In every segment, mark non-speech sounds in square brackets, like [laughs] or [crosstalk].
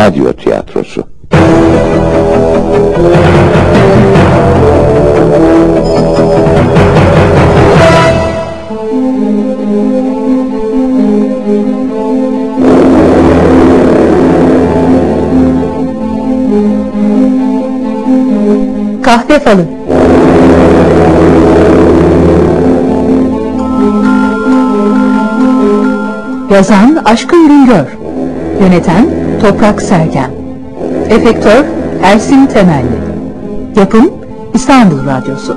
Radyo Tiyatrosu. Kahve falı Yazan Aşkın Güngör. Yöneten Toprak Sergen. Efektör Ersin Temelli. Yapım İstanbul Radyosu.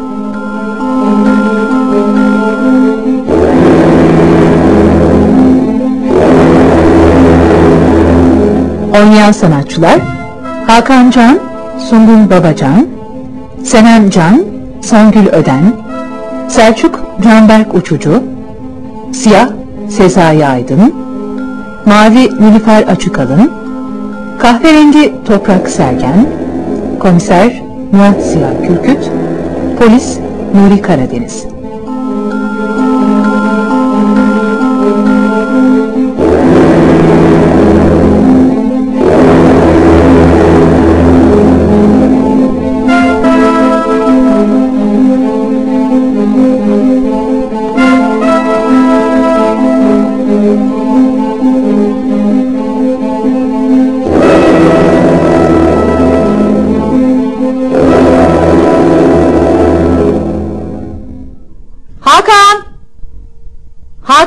Oynayan sanatçılar Hakan Can, Sungun Babacan, Senem Can, Songül Öden, Selçuk Canberk Uçucu, Siyah Sezai Aydın, Mavi Nilüfer Açıkalın, Kahverengi Toprak Sergen, Komiser Murat Siyah Kürküt, Polis Nuri Karadeniz.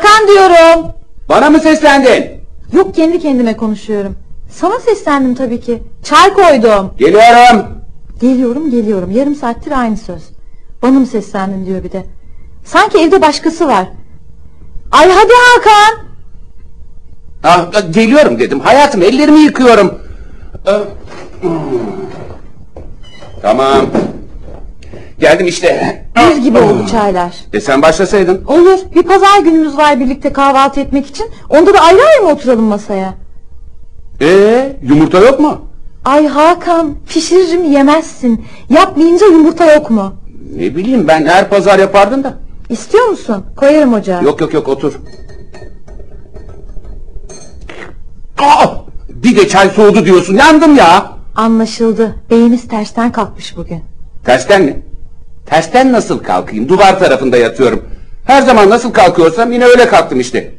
Hakan diyorum. Bana mı seslendin? Yok kendi kendime konuşuyorum. Sana seslendim tabii ki. Çay koydum. Geliyorum. Geliyorum geliyorum. Yarım saattir aynı söz. Bana mı seslendin diyor bir de. Sanki evde başkası var. Ay hadi Hakan. Ah, geliyorum dedim. Hayatım ellerimi yıkıyorum. Ah, hmm. Tamam. Geldim işte. Yüz gibi oldu çaylar. E sen başlasaydın. Olur. Bir pazar günümüz var birlikte kahvaltı etmek için. Onda da ayrı ayrı mı oturalım masaya? Ee, yumurta yok mu? Ay Hakan pişiririm yemezsin. Yapmayınca yumurta yok mu? Ne bileyim ben her pazar yapardım da. İstiyor musun? Koyarım ocağa. Yok yok yok otur. Aa, bir de çay soğudu diyorsun. Yandım ya. Anlaşıldı. Beyiniz tersten kalkmış bugün. Tersten mi? Tersten nasıl kalkayım? Duvar tarafında yatıyorum. Her zaman nasıl kalkıyorsam yine öyle kalktım işte.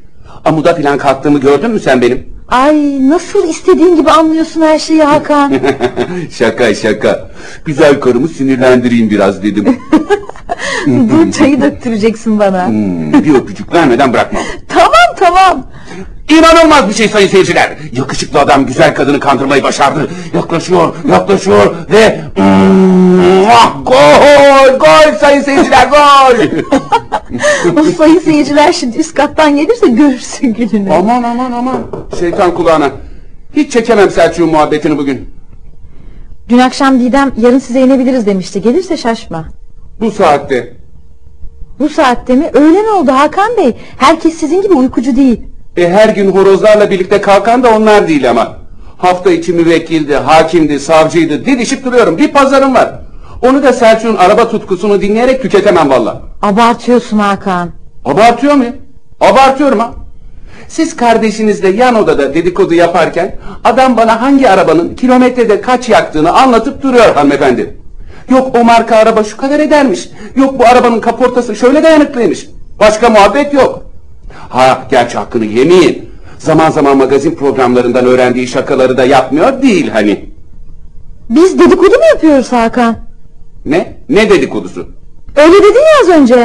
Amuda filan kalktığımı gördün mü sen benim? Ay nasıl istediğin gibi anlıyorsun her şeyi Hakan. [laughs] şaka şaka. Güzel karımı sinirlendireyim biraz dedim. [laughs] Dur çayı döktüreceksin bana. Hmm, bir öpücük vermeden bırakmam. [laughs] Tamam tamam. İnanılmaz bir şey sayın seyirciler. Yakışıklı adam güzel kadını kandırmayı başardı. Yaklaşıyor, yaklaşıyor ve... Hmm, ah, gol, gol sayın seyirciler, gol. [laughs] O sayın seyirciler şimdi üst kattan gelirse görürsün gününü. aman aman aman. Şeytan kulağına. Hiç çekemem Selçuk'un muhabbetini bugün. Dün akşam Didem yarın size inebiliriz demişti. Gelirse şaşma. Bu saatte. Bu saatte mi? Öğlen oldu Hakan Bey. Herkes sizin gibi uykucu değil. E her gün horozlarla birlikte kalkan da onlar değil ama. Hafta içi müvekkildi, hakimdi, savcıydı, didişip duruyorum. Bir pazarım var. Onu da Selçuk'un araba tutkusunu dinleyerek tüketemem valla. Abartıyorsun Hakan. Abartıyor muyum? Abartıyorum ha. Siz kardeşinizle yan odada dedikodu yaparken adam bana hangi arabanın kilometrede kaç yaktığını anlatıp duruyor hanımefendi. Yok o marka araba şu kadar edermiş. Yok bu arabanın kaportası şöyle dayanıklıymış. Başka muhabbet yok. Ha gerçi hakkını yemeyin. Zaman zaman magazin programlarından öğrendiği şakaları da yapmıyor değil hani. Biz dedikodu mu yapıyoruz Hakan? Ne? Ne dedikodusu? Öyle dedin ya az önce.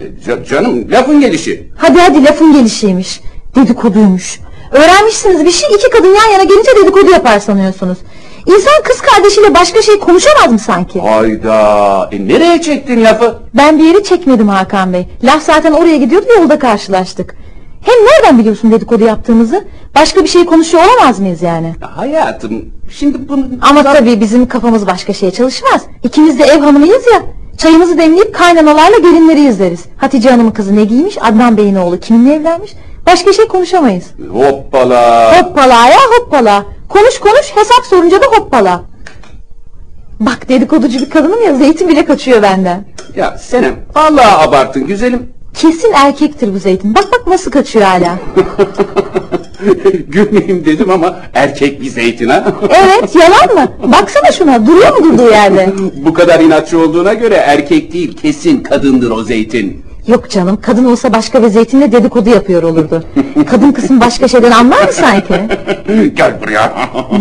E, ca- canım lafın gelişi. Hadi hadi lafın gelişiymiş. Dedikoduymuş. Öğrenmişsiniz bir şey iki kadın yan yana gelince dedikodu yapar sanıyorsunuz. İnsan kız kardeşiyle başka şey konuşamaz mı sanki? Hayda. E, nereye çektin lafı? Ben bir yeri çekmedim Hakan Bey. Laf zaten oraya gidiyordu yolda karşılaştık. Hem nereden biliyorsun dedikodu yaptığımızı? Başka bir şey konuşuyor olamaz mıyız yani? Hayatım şimdi bunu... Ama tabii bizim kafamız başka şeye çalışmaz. İkimiz de ev hanımıyız ya. Çayımızı demleyip kaynanalarla gelinleri izleriz. Hatice Hanım'ın kızı ne giymiş, Adnan Bey'in oğlu kiminle evlenmiş. Başka şey konuşamayız. Hoppala. Hoppala ya hoppala. Konuş konuş hesap sorunca da hoppala. Bak dedikoducu bir kadınım ya zeytin bile kaçıyor benden. Ya Senem vallahi abarttın güzelim. Kesin erkektir bu zeytin. Bak bak nasıl kaçıyor hala. [laughs] Gülmeyeyim dedim ama erkek bir zeytin ha. [laughs] Evet yalan mı? Baksana şuna duruyor mu durduğu yerde? [laughs] Bu kadar inatçı olduğuna göre erkek değil kesin kadındır o zeytin. Yok canım kadın olsa başka bir zeytinle dedikodu yapıyor olurdu. Kadın kısım başka şeyden anlar mı sanki? Gel buraya.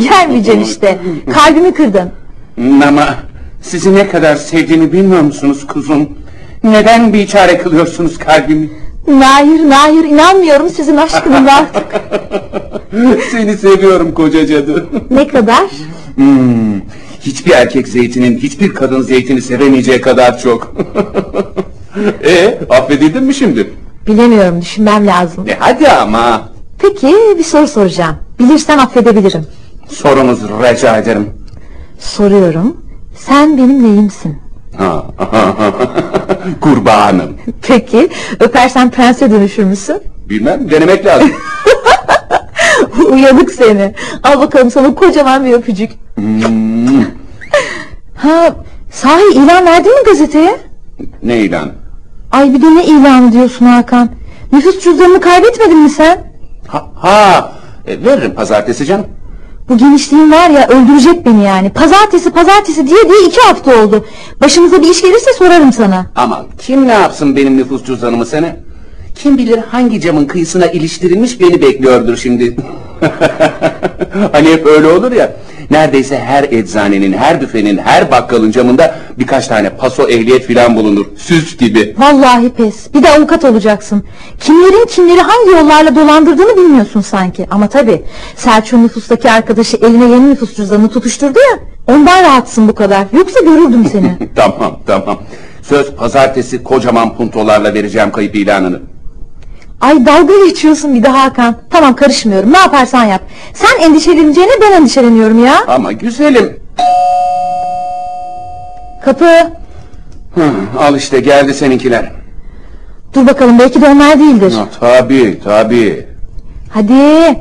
Gelmeyeceksin işte. Kalbimi kırdın. Ama sizi ne kadar sevdiğini bilmiyor musunuz kuzum? Neden bir çare kılıyorsunuz kalbimi? Nahir, Nahir inanmıyorum sizin aşkınıza artık. [laughs] Seni seviyorum koca cadı. Ne kadar? Hmm, hiçbir erkek zeytinin hiçbir kadın zeytini sevemeyeceği kadar çok. [laughs] e affedildin mi şimdi? Bilemiyorum düşünmem lazım. E hadi ama. Peki bir soru soracağım. Bilirsen affedebilirim. Sorunuz rica ederim. Soruyorum. Sen benim neyimsin? Ha, [laughs] Kurbanım. Peki öpersen prense dönüşür müsün? Bilmem denemek lazım. [laughs] Uyanık seni. Al bakalım sana kocaman bir öpücük. Hmm, [laughs] Ha sahi ilan verdin mi gazeteye? ne ilan? Ay bir de ne ilanı diyorsun Hakan? Nüfus cüzdanını kaybetmedin mi sen? Ha, ha e, veririm pazartesi canım. Bu genişliğin var ya öldürecek beni yani. Pazartesi pazartesi diye diye iki hafta oldu. Başımıza bir iş gelirse sorarım sana. Aman kim ne yapsın benim nüfus cüzdanımı sene? Kim bilir hangi camın kıyısına iliştirilmiş beni bekliyordur şimdi. [laughs] hani hep öyle olur ya. Neredeyse her eczanenin, her büfenin, her bakkalın camında birkaç tane paso ehliyet filan bulunur. Süs gibi. Vallahi pes. Bir de avukat olacaksın. Kimlerin kimleri hangi yollarla dolandırdığını bilmiyorsun sanki. Ama tabii Selçuk'un nüfustaki arkadaşı eline yeni nüfus cüzdanını tutuşturdu ya. Ondan rahatsın bu kadar. Yoksa görürdüm seni. [laughs] tamam tamam. Söz pazartesi kocaman puntolarla vereceğim kayıp ilanını. Ay dalga geçiyorsun bir de Hakan. Tamam karışmıyorum. Ne yaparsan yap. Sen endişeleneceğine ben endişeleniyorum ya. Ama güzelim. Kapı. Hı, al işte geldi seninkiler. Dur bakalım belki de onlar değildir. Ha, tabii tabii. Hadi.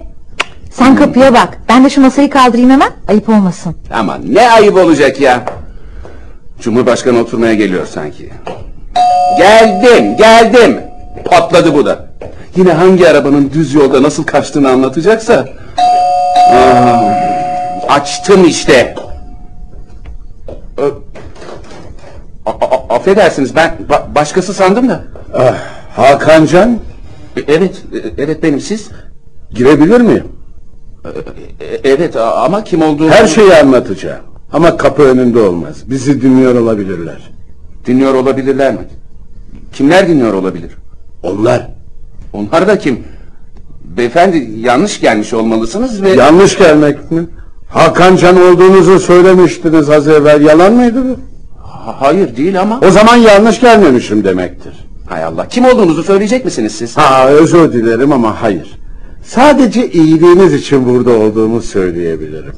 Sen kapıya bak. Ben de şu masayı kaldırayım hemen. Ayıp olmasın. Ama ne ayıp olacak ya. Cumhurbaşkanı oturmaya geliyor sanki. Geldim, geldim. Patladı bu da. Yine hangi arabanın düz yolda nasıl kaçtığını anlatacaksa. Aa, açtım işte. Ö- A- a- affedersiniz ben ba- başkası sandım da. Ah, Hakancan E- Evet, e- evet benim siz. girebilir miyim? E- Evet ama kim olduğunu... Her şeyi anlatacağım. Ama kapı önünde olmaz. Bizi dinliyor olabilirler. Dinliyor olabilirler mi? Kimler dinliyor olabilir? Onlar Onlar da kim? Beyefendi yanlış gelmiş olmalısınız ve... yanlış gelmek mi? Hakancan olduğunuzu söylemiştiniz az evvel. Yalan mıydı bu? Ha- hayır değil ama... O zaman yanlış gelmemişim demektir. Hay Allah kim olduğunuzu söyleyecek misiniz siz? Ha özür dilerim ama hayır. Sadece iyiliğiniz için burada olduğumu söyleyebilirim.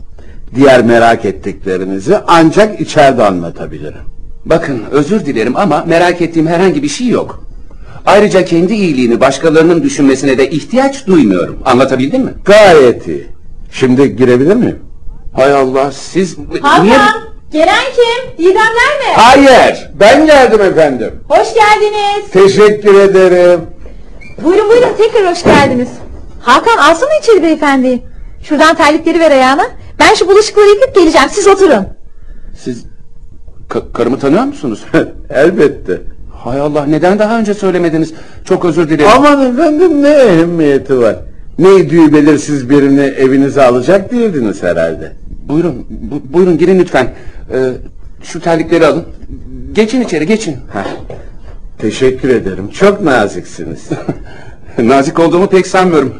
Diğer merak ettiklerinizi ancak içeride anlatabilirim. Bakın özür dilerim ama merak ettiğim herhangi bir şey yok. Ayrıca kendi iyiliğini başkalarının düşünmesine de ihtiyaç duymuyorum. Anlatabildim mi? Gayet iyi. Şimdi girebilir miyim? Hay Allah siz... Gelen kim? Didemler mi? Hayır, ben geldim efendim. Hoş geldiniz. Teşekkür ederim. Buyurun buyurun tekrar hoş geldiniz. Hakan alsana içeri beyefendi. Şuradan terlikleri ver ayağına. Ben şu bulaşıkları yıkıp geleceğim. Siz oturun. Siz ka- karımı tanıyor musunuz? [laughs] Elbette. Hay Allah neden daha önce söylemediniz? Çok özür dilerim. Aman efendim ne ehemmiyeti var. Neydi belirsiz birini evinize alacak değildiniz herhalde. Buyurun, bu- buyurun girin lütfen. Ee, şu terlikleri alın. Geçin içeri, geçin. Heh, Teşekkür ederim. Çok naziksiniz. [laughs] Nazik olduğumu pek sanmıyorum.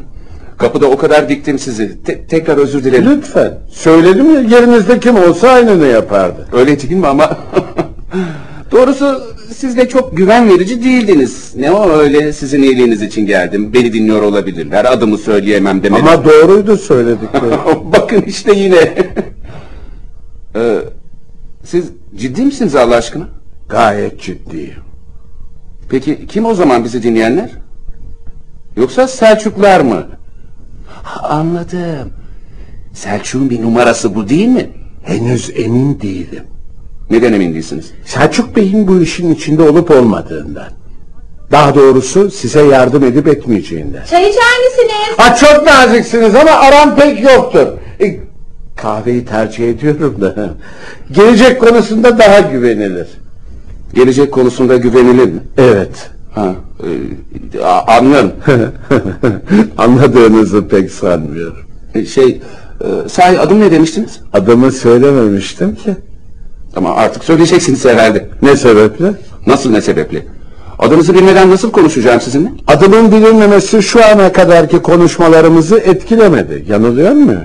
Kapıda o kadar diktim sizi. Te- tekrar özür dilerim. Lütfen. Söyledim ya yerinizde kim olsa aynını yapardı. Öyle değil mi ama? [laughs] Doğrusu siz de çok güven verici değildiniz. Ne o öyle sizin iyiliğiniz için geldim. Beni dinliyor olabilirler. Adımı söyleyemem demedim. Ama doğruydu söyledikleri. [laughs] Bakın işte yine. Ee, siz ciddi misiniz Allah aşkına? Gayet ciddiyim. Peki kim o zaman bizi dinleyenler? Yoksa Selçuklar mı? Ha, Anladım. Selçuk'un bir numarası bu değil mi? Henüz emin değilim. Neden emin değilsiniz? Selçuk Bey'in bu işin içinde olup olmadığından. Daha doğrusu size yardım edip etmeyeceğinden. Çay içer misiniz? Ha çok naziksiniz ama aram pek yoktur. E, kahveyi tercih ediyorum da. Gelecek konusunda daha güvenilir. Gelecek konusunda güvenilir mi? Evet. Ha, e, a- anlıyorum. [laughs] Anladığınızı pek sanmıyorum. E, şey, e, sahi adım ne demiştiniz? Adımı söylememiştim ki. Ama artık söyleyeceksiniz herhalde. Ne sebeple? Nasıl ne sebeple? Adınızı bilmeden nasıl konuşacağım sizinle? Adımın bilinmemesi şu ana kadarki konuşmalarımızı etkilemedi. Yanılıyor mu?